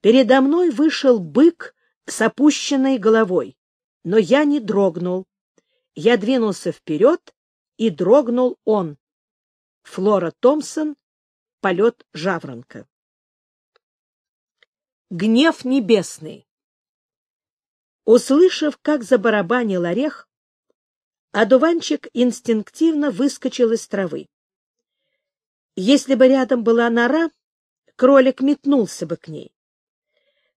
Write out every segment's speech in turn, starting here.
Передо мной вышел бык с опущенной головой, но я не дрогнул. Я двинулся вперед, и дрогнул он. Флора Томпсон «Полет жаворонка». Гнев небесный Услышав, как забарабанил орех, одуванчик инстинктивно выскочил из травы. Если бы рядом была нора, кролик метнулся бы к ней.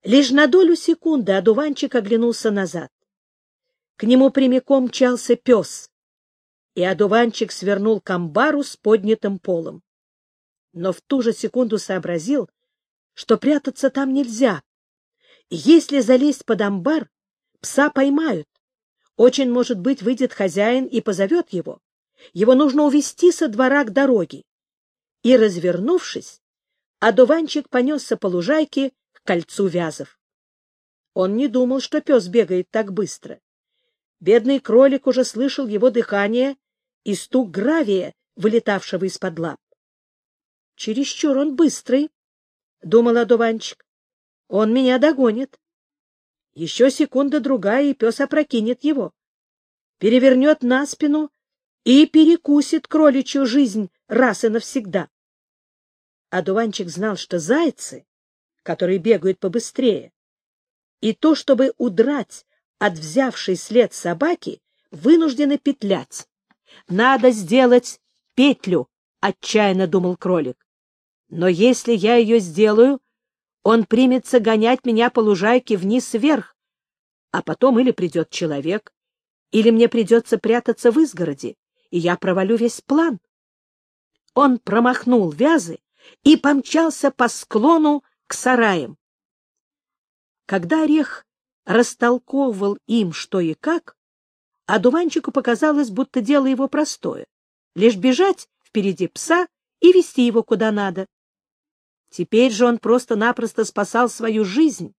Лишь на долю секунды одуванчик оглянулся назад. К нему прямиком мчался пес, и одуванчик свернул к амбару с поднятым полом. Но в ту же секунду сообразил, что прятаться там нельзя. Если залезть под амбар, пса поймают. Очень, может быть, выйдет хозяин и позовет его. Его нужно увести со двора к дороге. И, развернувшись, одуванчик понесся по лужайке кольцу вязов. Он не думал, что пес бегает так быстро. Бедный кролик уже слышал его дыхание и стук гравия, вылетавшего из-под лап. Чересчур он быстрый, — думал одуванчик. Он меня догонит. Еще секунда-другая, и пес опрокинет его, перевернет на спину и перекусит кроличью жизнь раз и навсегда. Одуванчик знал, что зайцы которые бегают побыстрее. И то, чтобы удрать от взявшей след собаки, вынуждены петлять. Надо сделать петлю, отчаянно думал кролик. Но если я ее сделаю, он примется гонять меня по лужайке вниз-вверх, а потом или придет человек, или мне придется прятаться в изгороде, и я провалю весь план. Он промахнул вязы и помчался по склону к сараям. Когда орех растолковывал им что и как, одуванчику показалось, будто дело его простое — лишь бежать впереди пса и вести его куда надо. Теперь же он просто-напросто спасал свою жизнь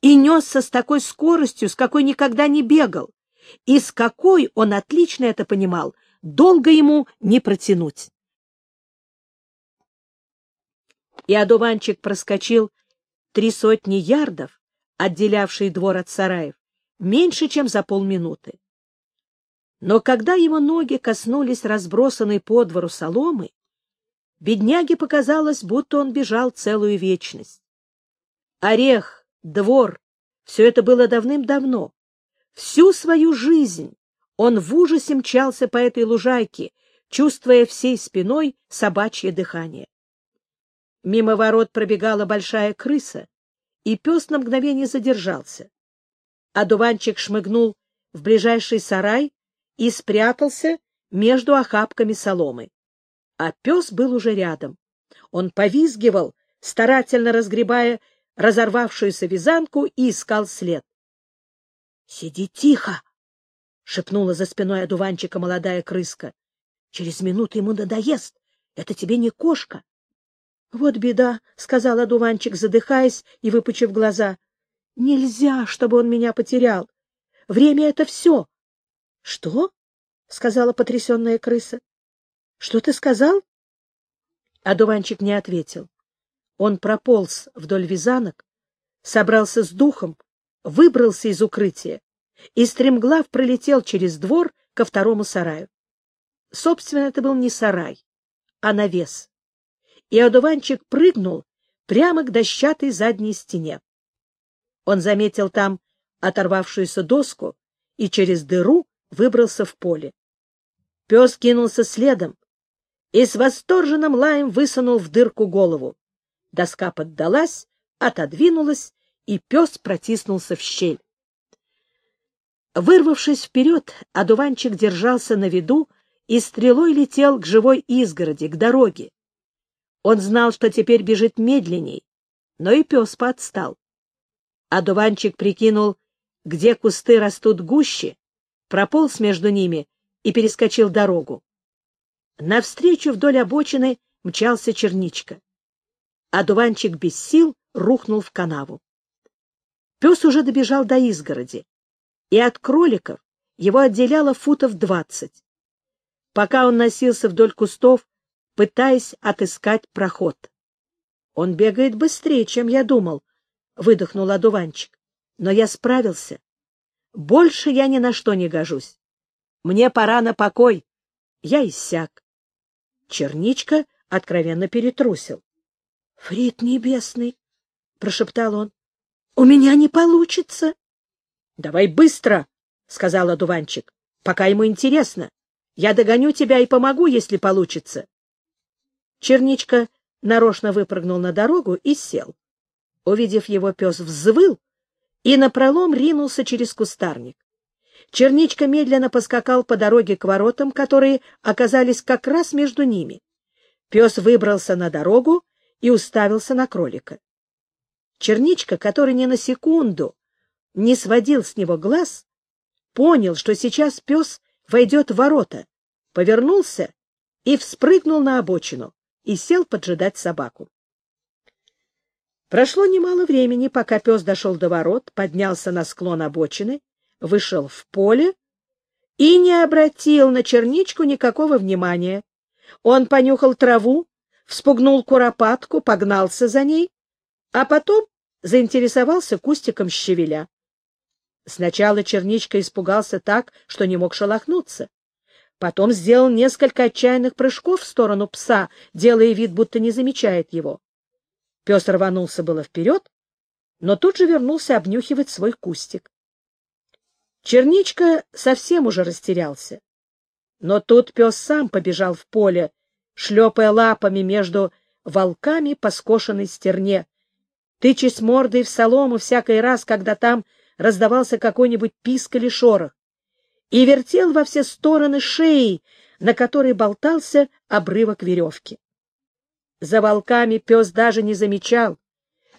и несся с такой скоростью, с какой никогда не бегал, и с какой, он отлично это понимал, долго ему не протянуть и одуванчик проскочил три сотни ярдов, отделявшие двор от сараев, меньше, чем за полминуты. Но когда его ноги коснулись разбросанной по двору соломы, бедняге показалось, будто он бежал целую вечность. Орех, двор — все это было давным-давно. Всю свою жизнь он в ужасе мчался по этой лужайке, чувствуя всей спиной собачье дыхание. Мимо ворот пробегала большая крыса, и пес на мгновение задержался. Одуванчик шмыгнул в ближайший сарай и спрятался между охапками соломы. А пес был уже рядом. Он повизгивал, старательно разгребая разорвавшуюся вязанку и искал след. — Сиди тихо! — шепнула за спиной одуванчика молодая крыска. — Через минуту ему надоест. Это тебе не кошка. — Вот беда, — сказал одуванчик, задыхаясь и выпучив глаза. — Нельзя, чтобы он меня потерял. Время — это все. — Что? — сказала потрясенная крыса. — Что ты сказал? Одуванчик не ответил. Он прополз вдоль вязанок, собрался с духом, выбрался из укрытия и стремглав пролетел через двор ко второму сараю. Собственно, это был не сарай, а навес и одуванчик прыгнул прямо к дощатой задней стене. Он заметил там оторвавшуюся доску и через дыру выбрался в поле. Пес кинулся следом и с восторженным лаем высунул в дырку голову. Доска поддалась, отодвинулась, и пес протиснулся в щель. Вырвавшись вперед, одуванчик держался на виду и стрелой летел к живой изгороди, к дороге. Он знал, что теперь бежит медленней, но и пес подстал. Одуванчик прикинул, где кусты растут гуще, прополз между ними и перескочил дорогу. Навстречу вдоль обочины мчался черничка. Одуванчик без сил рухнул в канаву. Пес уже добежал до изгороди, и от кроликов его отделяло футов двадцать. Пока он носился вдоль кустов, пытаясь отыскать проход. Он бегает быстрее, чем я думал, — выдохнул одуванчик. — Но я справился. Больше я ни на что не гожусь. Мне пора на покой. Я иссяк. Черничка откровенно перетрусил. — Фрид небесный, — прошептал он, — у меня не получится. — Давай быстро, — сказал одуванчик, — пока ему интересно. Я догоню тебя и помогу, если получится. Черничка нарочно выпрыгнул на дорогу и сел. Увидев его, пес взвыл и напролом ринулся через кустарник. Черничка медленно поскакал по дороге к воротам, которые оказались как раз между ними. Пес выбрался на дорогу и уставился на кролика. Черничка, который ни на секунду не сводил с него глаз, понял, что сейчас пес войдет в ворота, повернулся и вспрыгнул на обочину и сел поджидать собаку. Прошло немало времени, пока пес дошел до ворот, поднялся на склон обочины, вышел в поле и не обратил на черничку никакого внимания. Он понюхал траву, вспугнул куропатку, погнался за ней, а потом заинтересовался кустиком щавеля. Сначала черничка испугался так, что не мог шелохнуться. Потом сделал несколько отчаянных прыжков в сторону пса, делая вид, будто не замечает его. Пес рванулся было вперед, но тут же вернулся обнюхивать свой кустик. Черничка совсем уже растерялся. Но тут пес сам побежал в поле, шлепая лапами между волками по скошенной стерне, тычась мордой в солому всякий раз, когда там раздавался какой-нибудь писк или шорох и вертел во все стороны шеи, на которой болтался обрывок веревки. За волками пес даже не замечал,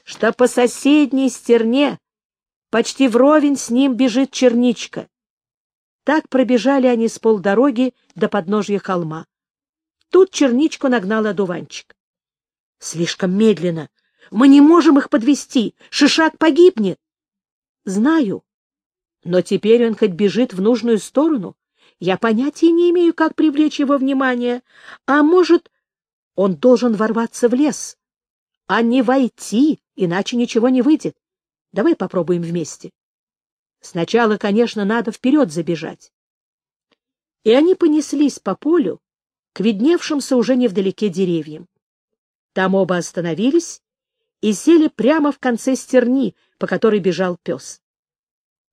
что по соседней стерне почти вровень с ним бежит черничка. Так пробежали они с полдороги до подножья холма. Тут черничку нагнал одуванчик. — Слишком медленно. Мы не можем их подвести. Шишак погибнет. — Знаю, но теперь он хоть бежит в нужную сторону. Я понятия не имею, как привлечь его внимание. А может, он должен ворваться в лес, а не войти, иначе ничего не выйдет. Давай попробуем вместе. Сначала, конечно, надо вперед забежать. И они понеслись по полю к видневшимся уже невдалеке деревьям. Там оба остановились и сели прямо в конце стерни, по которой бежал пес.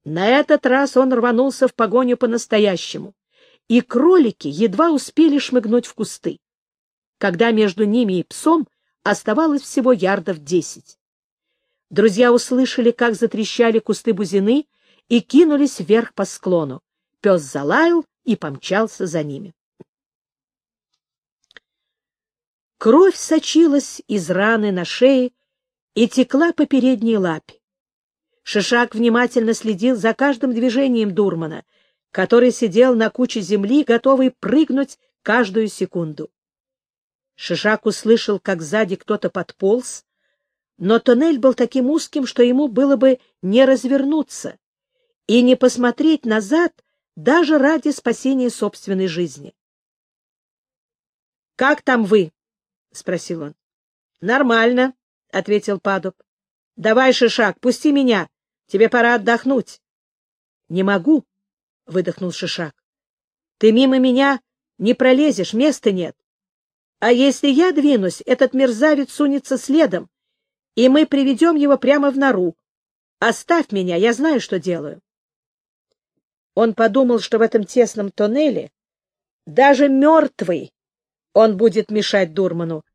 На этот раз он рванулся в погоню по-настоящему, и кролики едва успели шмыгнуть в кусты, когда между ними и псом оставалось всего ярдов десять. Друзья услышали, как затрещали кусты бузины, и кинулись вверх по склону. Пес залаял и помчался за ними. Кровь сочилась из раны на шее и текла по передней лапе. Шишак внимательно следил за каждым движением Дурмана, который сидел на куче земли, готовый прыгнуть каждую секунду. Шишак услышал, как сзади кто-то подполз, но тоннель был таким узким, что ему было бы не развернуться и не посмотреть назад даже ради спасения собственной жизни. «Как там вы?» — спросил он. «Нормально», — ответил Падуб. «Давай, Шишак, пусти меня. Тебе пора отдохнуть. — Не могу, — выдохнул Шишак. — Ты мимо меня не пролезешь, места нет. А если я двинусь, этот мерзавец сунется следом, и мы приведем его прямо в нору. Оставь меня, я знаю, что делаю. Он подумал, что в этом тесном тоннеле даже мертвый он будет мешать Дурману.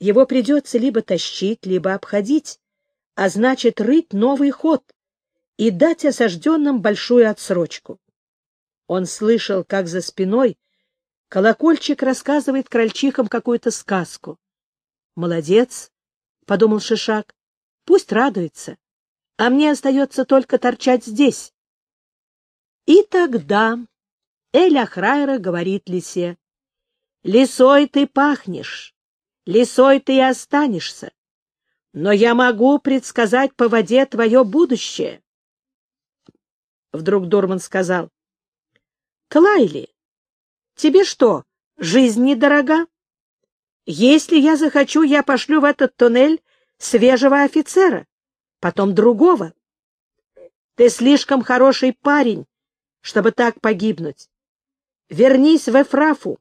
Его придется либо тащить, либо обходить, а значит рыть новый ход и дать осажденным большую отсрочку. Он слышал, как за спиной колокольчик рассказывает крольчихам какую-то сказку. «Молодец», — подумал Шишак, — «пусть радуется, а мне остается только торчать здесь». И тогда Эль Ахрайра говорит лисе, «Лисой ты пахнешь, лисой ты и останешься, но я могу предсказать по воде твое будущее. Вдруг Дорман сказал. — Тлайли, тебе что, жизнь недорога? Если я захочу, я пошлю в этот туннель свежего офицера. потом другого. Ты слишком хороший парень, чтобы так погибнуть. Вернись в Эфрафу.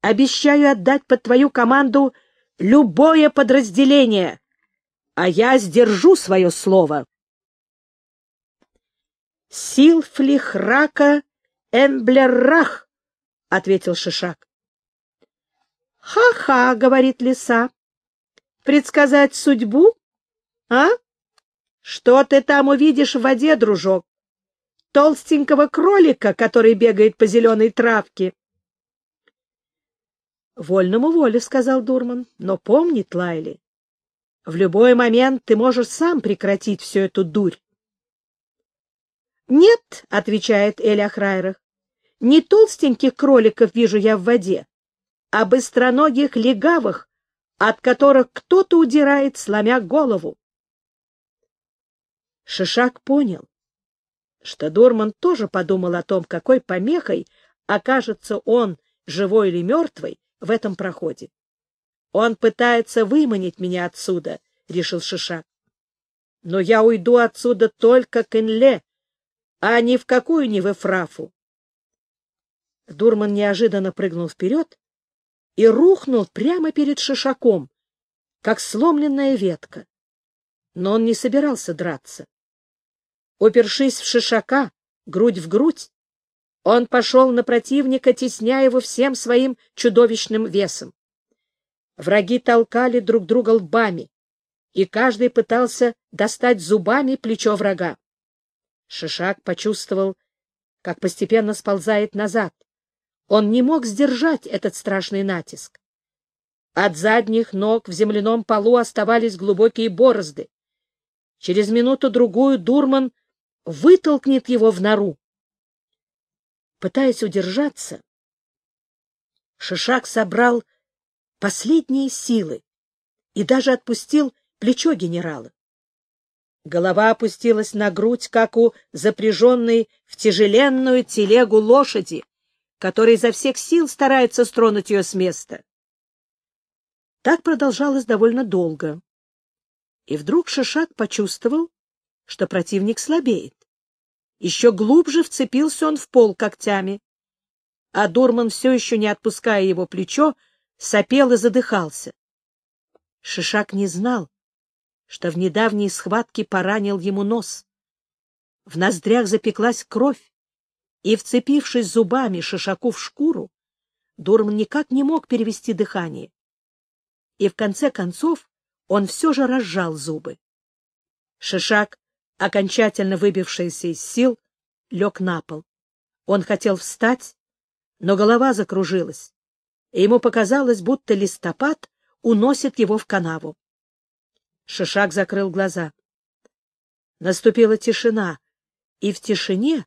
Обещаю отдать под твою команду любое подразделение, а я сдержу свое слово. Силфлихрака эмблеррах, — ответил Шишак. «Ха — говорит лиса, — предсказать судьбу? А? Что ты там увидишь в воде, дружок? Толстенького кролика, который бегает по зеленой травке? — Вольному воле, — сказал Дурман, — но помни, Тлайли, в любой момент ты можешь сам прекратить всю эту дурь. — Нет, — отвечает Эля Храйрах, — не толстеньких кроликов вижу я в воде, а быстроногих легавых, от которых кто-то удирает, сломя голову. Шишак понял, что Дурман тоже подумал о том, какой помехой окажется он, живой или мертвый, в этом проходе. Он пытается выманить меня отсюда, — решил Шишак. Но я уйду отсюда только к Инле, а ни в какую не в Эфрафу. Дурман неожиданно прыгнул вперед и рухнул прямо перед шишаком, как сломленная ветка. Но он не собирался драться. Упершись в шишака, грудь в грудь, он пошел на противника, тесняя его всем своим чудовищным весом. Враги толкали друг друга лбами, и каждый пытался достать зубами плечо врага. Шишак почувствовал, как постепенно сползает назад. Он не мог сдержать этот страшный натиск. От задних ног в земляном полу оставались глубокие борозды. Через минуту-другую Дурман вытолкнет его в нору. Пытаясь удержаться, Шишак собрал последние силы и даже отпустил плечо генерала. Голова опустилась на грудь, как у запряженной в тяжеленную телегу лошади, которая изо всех сил старается стронуть ее с места. Так продолжалось довольно долго. И вдруг Шишак почувствовал, что противник слабеет. Еще глубже вцепился он в пол когтями, а Дурман, все еще не отпуская его плечо, сопел и задыхался. Шишак не знал, что в недавней схватке поранил ему нос. В ноздрях запеклась кровь, и, вцепившись зубами Шишаку в шкуру, Дурман никак не мог перевести дыхание. И в конце концов он все же разжал зубы. Шишак, окончательно выбившийся из сил, лег на пол. Он хотел встать, но голова закружилась, и ему показалось, будто листопад уносит его в канаву. Шишак закрыл глаза. Наступила тишина, и в тишине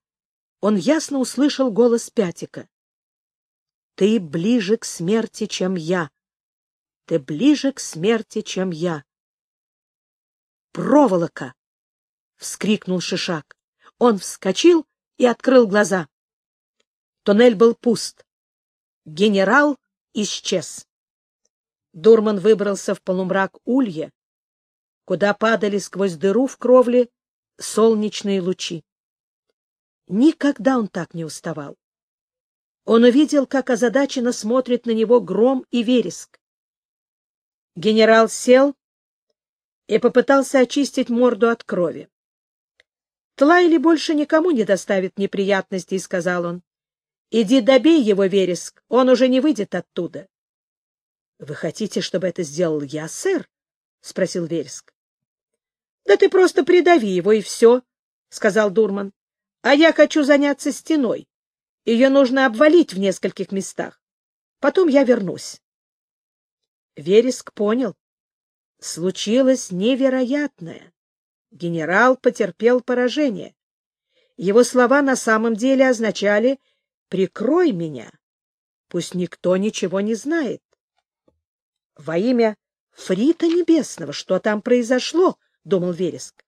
он ясно услышал голос Пятика. «Ты ближе к смерти, чем я. Ты ближе к смерти, чем я». «Проволока!» — вскрикнул Шишак. Он вскочил и открыл глаза. Туннель был пуст. Генерал исчез. Дурман выбрался в полумрак улья, куда падали сквозь дыру в кровле солнечные лучи. Никогда он так не уставал. Он увидел, как озадаченно смотрит на него гром и вереск. Генерал сел и попытался очистить морду от крови. «Тлайли больше никому не доставит неприятностей», — сказал он. «Иди добей его, вереск, он уже не выйдет оттуда». «Вы хотите, чтобы это сделал я, сэр?» — спросил вереск. Да ты просто придави его, и все, — сказал Дурман. — А я хочу заняться стеной. Ее нужно обвалить в нескольких местах. Потом я вернусь. Вереск понял. Случилось невероятное. Генерал потерпел поражение. Его слова на самом деле означали «прикрой меня». Пусть никто ничего не знает. Во имя Фрита Небесного, что там произошло? — думал Вереск.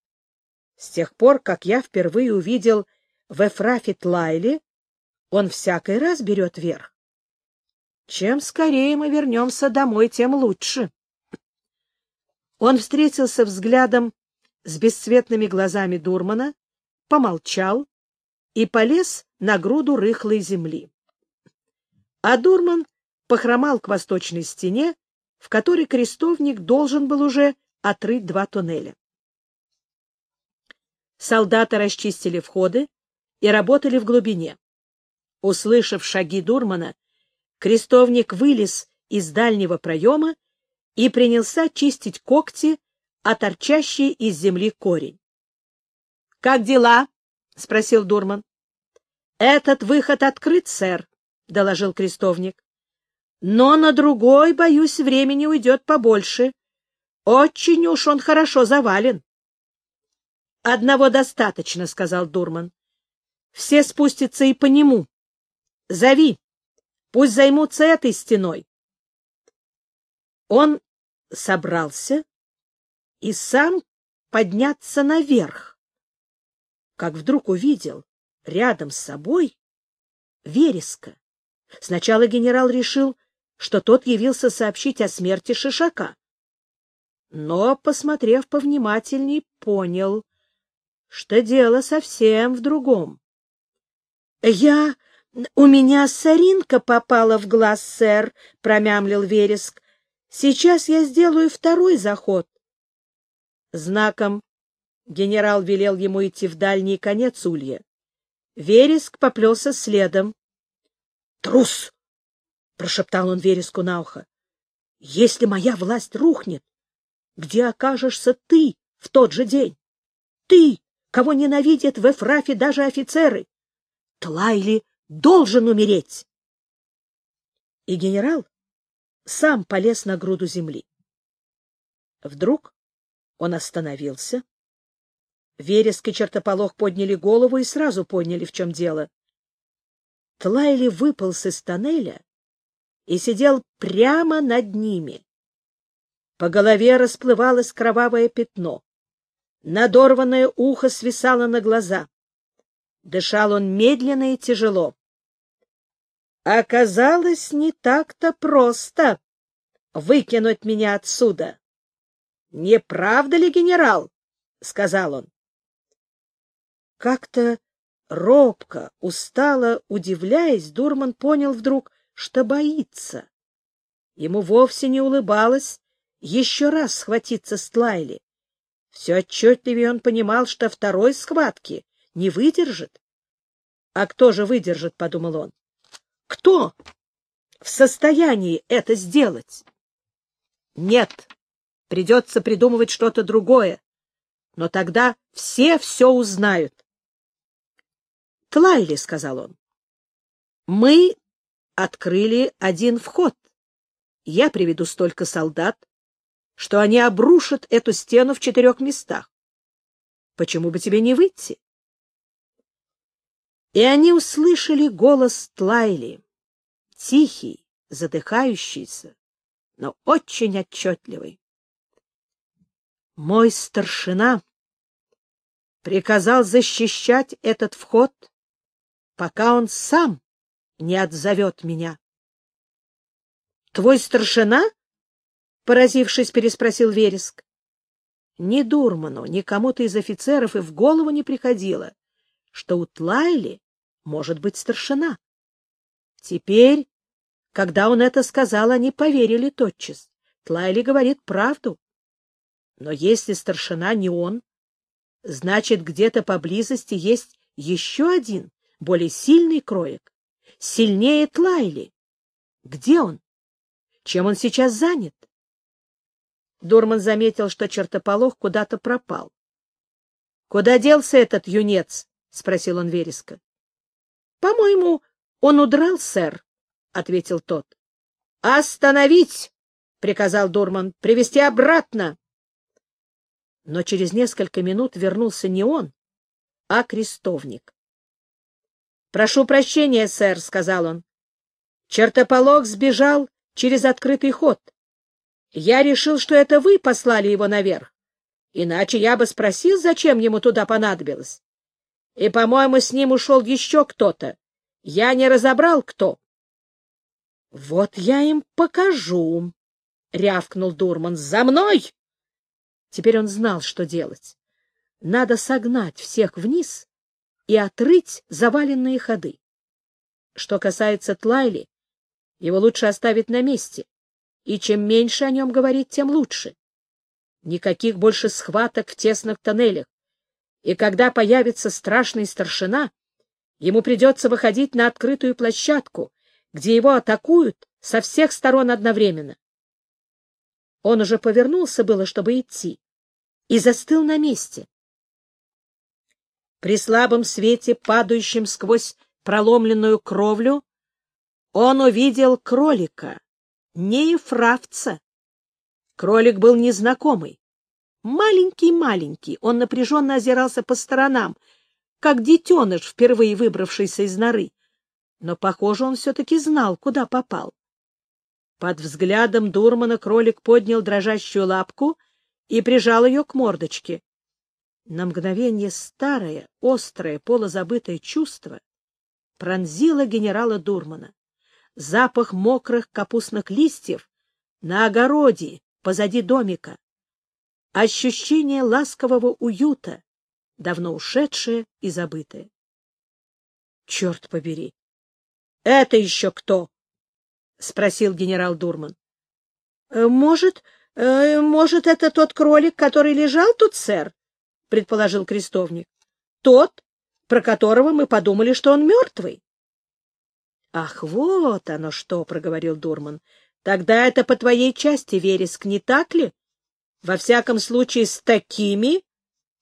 С тех пор, как я впервые увидел в Эфрафе Тлайли, он всякий раз берет верх. Чем скорее мы вернемся домой, тем лучше. Он встретился взглядом с бесцветными глазами Дурмана, помолчал и полез на груду рыхлой земли. А Дурман похромал к восточной стене, в которой крестовник должен был уже отрыть два туннеля. Солдаты расчистили входы и работали в глубине. Услышав шаги Дурмана, крестовник вылез из дальнего проема и принялся чистить когти, а торчащий из земли корень. — Как дела? — спросил Дурман. — Этот выход открыт, сэр, — доложил крестовник. — Но на другой, боюсь, времени уйдет побольше. Очень уж он хорошо завален. — Одного достаточно, — сказал Дурман. — Все спустятся и по нему. Зови. Пусть займутся этой стеной. Он собрался и сам подняться наверх, как вдруг увидел рядом с собой вереска. Сначала генерал решил, что тот явился сообщить о смерти Шишака. Но, посмотрев повнимательней, понял, что дело совсем в другом. — Я... У меня соринка попала в глаз, сэр, — промямлил Вереск. — Сейчас я сделаю второй заход. Знаком генерал велел ему идти в дальний конец улья. Вереск поплелся следом. — Трус! — прошептал он Вереску на ухо. — Если моя власть рухнет, где окажешься ты в тот же день? Ты, кого ненавидят в Эфрафе даже офицеры! Тлайли должен умереть! И генерал сам полез на груду земли. Вдруг он остановился. Вереск и чертополох подняли голову и сразу поняли, в чем дело. Тлайли выполз из тоннеля и сидел прямо над ними. По голове расплывалось кровавое пятно. Надорванное ухо свисало на глаза. Дышал он медленно и тяжело. Оказалось, не так-то просто выкинуть меня отсюда. — Не правда ли, генерал? — сказал он. Как-то робко, устало, удивляясь, Дурман понял вдруг, что боится. Ему вовсе не улыбалось еще раз схватиться с Тлайли. Все отчетливее он понимал, что второй схватки не выдержит. А кто же выдержит, — подумал он. Кто в состоянии это сделать? Нет, придется придумывать что-то другое. Но тогда все все узнают. Тлайли, — сказал он, — мы открыли один вход. Я приведу столько солдат, что они обрушат эту стену в четырех местах. Почему бы тебе не выйти? И они услышали голос Тлайли, тихий, задыхающийся, но очень отчетливый. Мой старшина приказал защищать этот вход, пока он сам не отзовет меня. — Твой старшина? — поразившись, переспросил Вереск. Ни Дурману, ни кому-то из офицеров и в голову не приходило, что у Тлайли может быть старшина. Теперь, когда он это сказал, они поверили тотчас. Тлайли говорит правду. Но если старшина не он, значит, где-то поблизости есть еще один, более сильный кроек, сильнее Тлайли. Где он? Чем он сейчас занят? Дурман заметил, что чертополох куда-то пропал. — Куда делся этот юнец? — спросил он Вереска. — По-моему, он удрал, сэр, — ответил тот. — Остановить! — приказал Дурман. — Привести обратно! Но через несколько минут вернулся не он, а крестовник. — Прошу прощения, сэр, — сказал он. Чертополох сбежал через открытый ход. Я решил, что это вы послали его наверх. Иначе я бы спросил, зачем ему туда понадобилось. И, по-моему, с ним ушел еще кто-то. Я не разобрал, кто. — Вот я им покажу, — рявкнул Дурман. — За мной! Теперь он знал, что делать. надо согнать всех вниз и отрыть заваленные ходы. Что касается Тлайли, его лучше оставить на месте, и чем меньше о нем говорить, тем лучше. Никаких больше схваток в тесных тоннелях, и когда появится страшный старшина, ему придется выходить на открытую площадку, где его атакуют со всех сторон одновременно. Он уже повернулся было, чтобы идти, и застыл на месте. При слабом свете, падающем сквозь проломленную кровлю, он увидел кролика, не эфравца. Кролик был незнакомый. Маленький-маленький, он напряженно озирался по сторонам, как детеныш, впервые выбравшийся из норы. Но, похоже, он все-таки знал, куда попал. Под взглядом Дурмана кролик поднял дрожащую лапку и прижал ее к мордочке. На мгновение старое, острое, полозабытое чувство пронзило генерала Дурмана. Запах мокрых капустных листьев на огороде позади домика. Ощущение ласкового уюта, давно ушедшее и забытое. Черт побери! Это еще кто? — спросил генерал Дурман. «Э, — Может, э, может, это тот кролик, который лежал тут, сэр? — предположил крестовник. — Тот, про которого мы подумали, что он мертвый. — Ах, вот оно что! — проговорил Дурман. — Тогда это по твоей части, Вереск, не так ли? Во всяком случае, с такими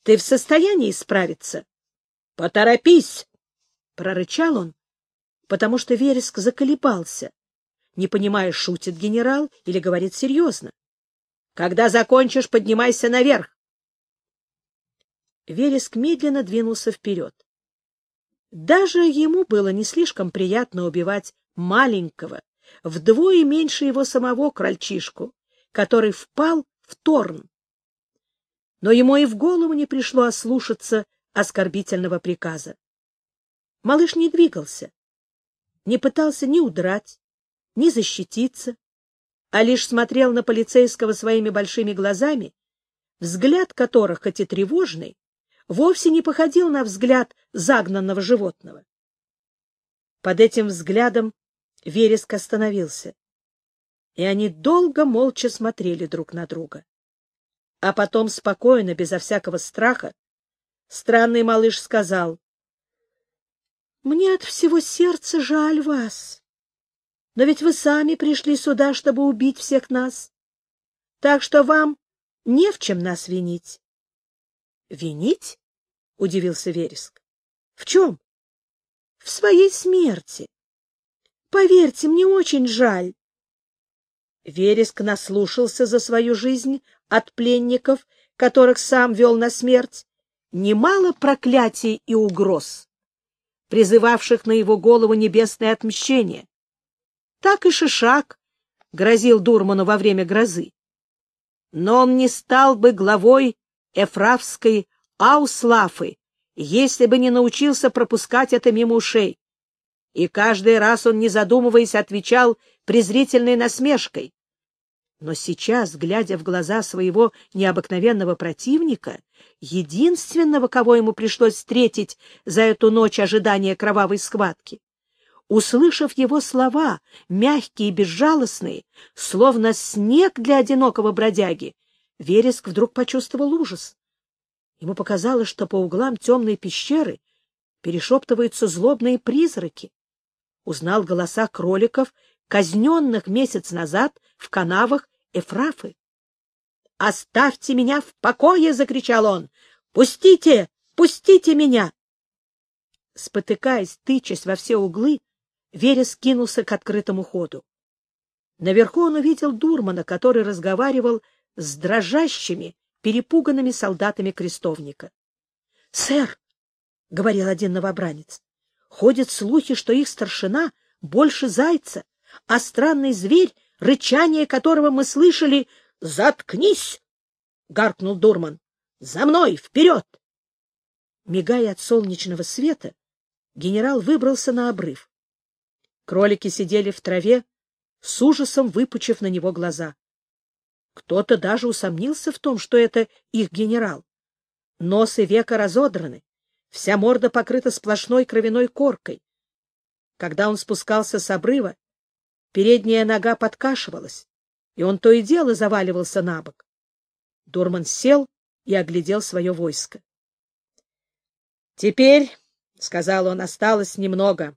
ты в состоянии справиться. — Поторопись! — прорычал он, потому что Вереск заколебался, не понимая, шутит генерал или говорит серьезно. — Когда закончишь, поднимайся наверх. Вереск медленно двинулся вперед. Даже ему было не слишком приятно убивать маленького, вдвое меньше его самого крольчишку, который впал в торн. Но ему и в голову не пришло ослушаться оскорбительного приказа. Малыш не двигался, не пытался ни удрать, ни защититься, а лишь смотрел на полицейского своими большими глазами, взгляд которых, хоть и тревожный, вовсе не походил на взгляд загнанного животного. Под этим взглядом Вереск остановился, и они долго молча смотрели друг на друга. А потом спокойно, безо всякого страха, странный малыш сказал, мне от всего сердца жаль вас. Но ведь вы сами пришли сюда, чтобы убить всех нас. Так что вам не в чем нас винить. — Винить? — удивился Вереск. — В чем? — В своей смерти. Поверьте, мне очень жаль. Вереск наслушался за свою жизнь от пленников, которых сам вел на смерть, немало проклятий и угроз призывавших на его голову небесное отмщение. Так и Шишак грозил Дурману во время грозы. Но он не стал бы главой эфравской Ауслафы, если бы не научился пропускать это мимо ушей. И каждый раз он, не задумываясь, отвечал презрительной насмешкой. Но сейчас, глядя в глаза своего необыкновенного противника, единственного, кого ему пришлось встретить за эту ночь ожидания кровавой схватки, услышав его слова, мягкие и безжалостные, словно снег для одинокого бродяги, Вереск вдруг почувствовал ужас. Ему показалось, что по углам темной пещеры перешептываются злобные призраки. Узнал голоса кроликов, казненных месяц назад в канавах Эфрафы. «Оставьте меня в покое!» — закричал он. «Пустите! Пустите меня!» Спотыкаясь, тычась во все углы, Верес кинулся к открытому ходу. Наверху он увидел Дурмана, который разговаривал с дрожащими, перепуганными солдатами крестовника. — Сэр, — говорил один новобранец, — ходят слухи, что их старшина больше зайца, а странный зверь, рычание которого мы слышали, «Заткнись!» — гаркнул Дурман. «За мной! Вперед!» Мигая от солнечного света, генерал выбрался на обрыв. Кролики сидели в траве, с ужасом выпучив на него глаза. Кто-то даже усомнился в том, что это их генерал. Нос и века разодраны, вся морда покрыта сплошной кровяной коркой. Когда он спускался с обрыва, передняя нога подкашивалась, и он то и дело заваливался на бок. Дурман сел и оглядел свое войско. — Теперь, — сказал он, — осталось немного,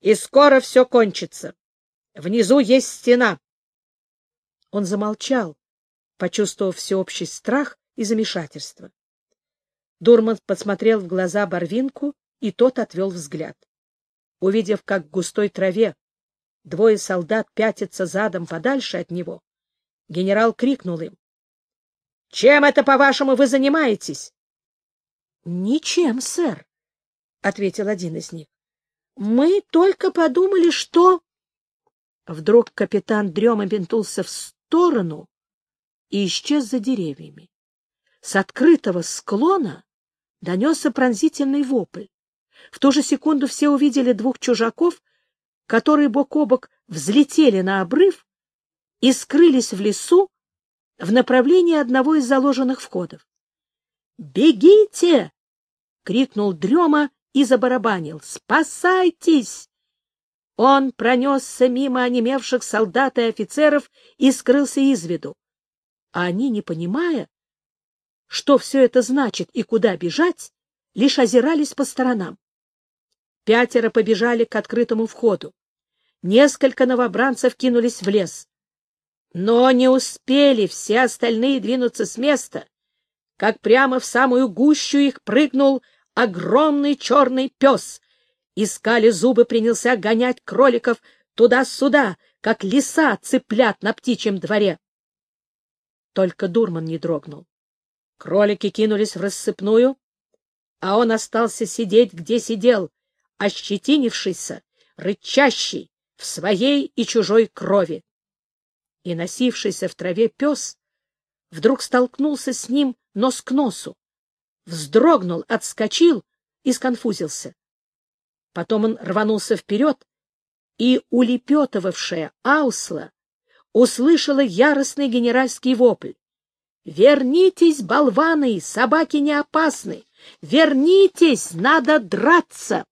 и скоро все кончится. Внизу есть стена. Он замолчал, почувствовав всеобщий страх и замешательство. Дурман посмотрел в глаза Барвинку, и тот отвел взгляд. Увидев, как в густой траве двое солдат пятятся задом подальше от него, генерал крикнул им. — Чем это, по-вашему, вы занимаетесь? — Ничем, сэр, — ответил один из них. — Мы только подумали, что... Вдруг капитан Дрема бентулся в сторону и исчез за деревьями. С открытого склона донесся пронзительный вопль. В ту же секунду все увидели двух чужаков, которые бок о бок взлетели на обрыв и скрылись в лесу в направлении одного из заложенных входов. «Бегите!» — крикнул Дрема и забарабанил. «Спасайтесь!» Он пронесся мимо онемевших солдат и офицеров и скрылся из виду. А они, не понимая, что все это значит и куда бежать, лишь озирались по сторонам. Пятеро побежали к открытому входу. Несколько новобранцев кинулись в лес. Но не успели все остальные двинуться с места, как прямо в самую гущу их прыгнул огромный черный пес. Искали зубы, принялся гонять кроликов туда-сюда, как лиса цыплят на птичьем дворе. Только Дурман не дрогнул. Кролики кинулись в рассыпную, а он остался сидеть, где сидел, ощетинившийся, рычащий, в своей и чужой крови. И носившийся в траве пес вдруг столкнулся с ним нос к носу, вздрогнул, отскочил и сконфузился. Потом он рванулся вперед, и улепетывавшая Аусла услышала яростный генеральский вопль. «Вернитесь, болваны! Собаки не опасны! Вернитесь! Надо драться!»